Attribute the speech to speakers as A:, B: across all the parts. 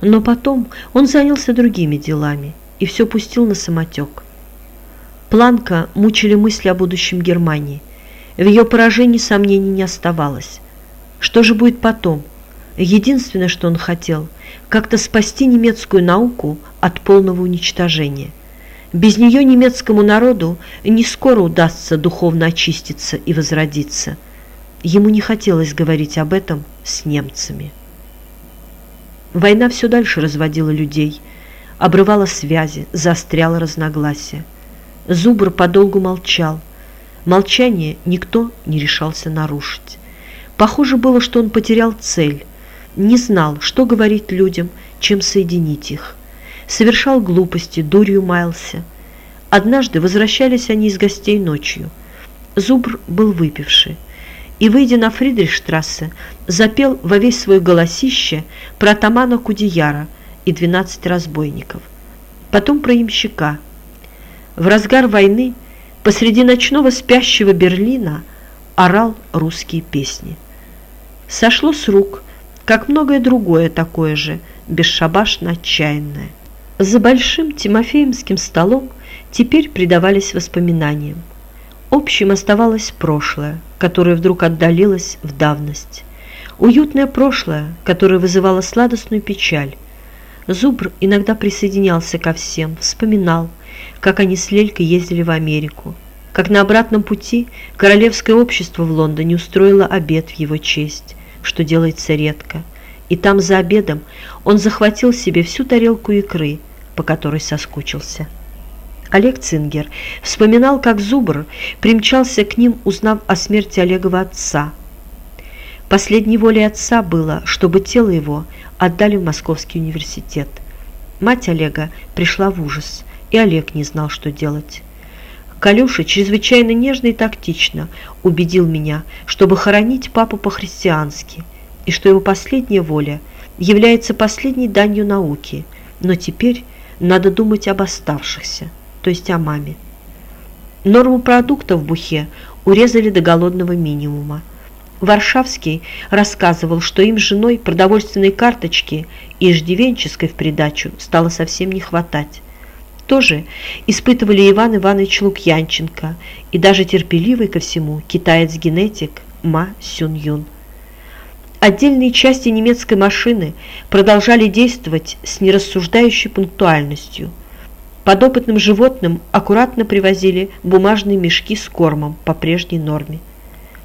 A: Но потом он занялся другими делами и все пустил на самотек. Планка мучили мысли о будущем Германии. В ее поражении сомнений не оставалось. Что же будет потом? Единственное, что он хотел, как-то спасти немецкую науку от полного уничтожения. Без нее немецкому народу не скоро удастся духовно очиститься и возродиться. Ему не хотелось говорить об этом с немцами. Война все дальше разводила людей, обрывала связи, заостряла разногласия. Зубр подолгу молчал. Молчание никто не решался нарушить. Похоже было, что он потерял цель, не знал, что говорить людям, чем соединить их. Совершал глупости, дурью маялся. Однажды возвращались они из гостей ночью. Зубр был выпивший и, выйдя на Фридрихштрассе, запел во весь свой голосище про атамана Кудияра и двенадцать разбойников. Потом про имщика. В разгар войны посреди ночного спящего Берлина орал русские песни. Сошло с рук, как многое другое такое же, бесшабашно отчаянное. За большим Тимофеемским столом теперь предавались воспоминаниям. Общим оставалось прошлое, которое вдруг отдалилось в давность. Уютное прошлое, которое вызывало сладостную печаль. Зубр иногда присоединялся ко всем, вспоминал, как они с Лелькой ездили в Америку, как на обратном пути Королевское общество в Лондоне устроило обед в его честь, что делается редко, и там за обедом он захватил себе всю тарелку икры, по которой соскучился. Олег Цингер вспоминал, как Зубр примчался к ним, узнав о смерти Олегова отца. Последней волей отца было, чтобы тело его отдали в Московский университет. Мать Олега пришла в ужас, и Олег не знал, что делать. Калюша чрезвычайно нежно и тактично убедил меня, чтобы хоронить папу по-христиански, и что его последняя воля является последней данью науки, но теперь надо думать об оставшихся то есть о маме. Норму продуктов в Бухе урезали до голодного минимума. Варшавский рассказывал, что им с женой продовольственной карточки и иждивенческой в придачу стало совсем не хватать. Тоже испытывали Иван Иванович Лукьянченко и даже терпеливый ко всему китаец-генетик Ма Сюн Юн. Отдельные части немецкой машины продолжали действовать с нерассуждающей пунктуальностью – Подопытным животным аккуратно привозили бумажные мешки с кормом по прежней норме.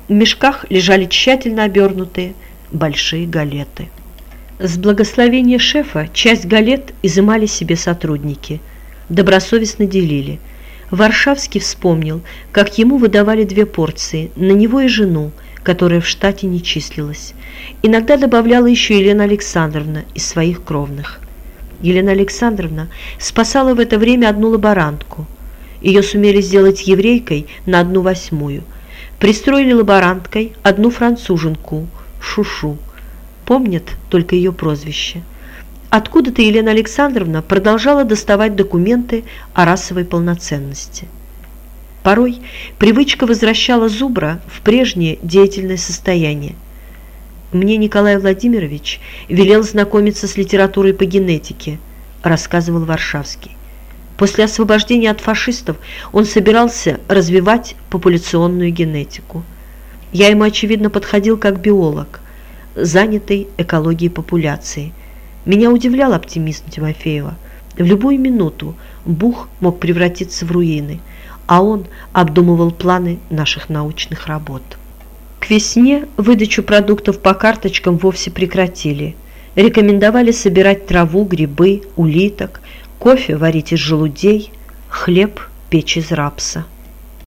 A: В мешках лежали тщательно обернутые большие галеты. С благословения шефа часть галет изымали себе сотрудники, добросовестно делили. Варшавский вспомнил, как ему выдавали две порции, на него и жену, которая в штате не числилась. Иногда добавляла еще Елена Александровна из своих кровных. Елена Александровна спасала в это время одну лаборантку. Ее сумели сделать еврейкой на одну восьмую. Пристроили лаборанткой одну француженку, Шушу. Помнят только ее прозвище. Откуда-то Елена Александровна продолжала доставать документы о расовой полноценности. Порой привычка возвращала Зубра в прежнее деятельное состояние. Мне Николай Владимирович велел знакомиться с литературой по генетике, рассказывал Варшавский. После освобождения от фашистов он собирался развивать популяционную генетику. Я ему, очевидно, подходил как биолог, занятый экологией популяции. Меня удивлял оптимизм Тимофеева. В любую минуту Бух мог превратиться в руины, а он обдумывал планы наших научных работ. К весне выдачу продуктов по карточкам вовсе прекратили. Рекомендовали собирать траву, грибы, улиток, кофе варить из желудей, хлеб печь из рапса.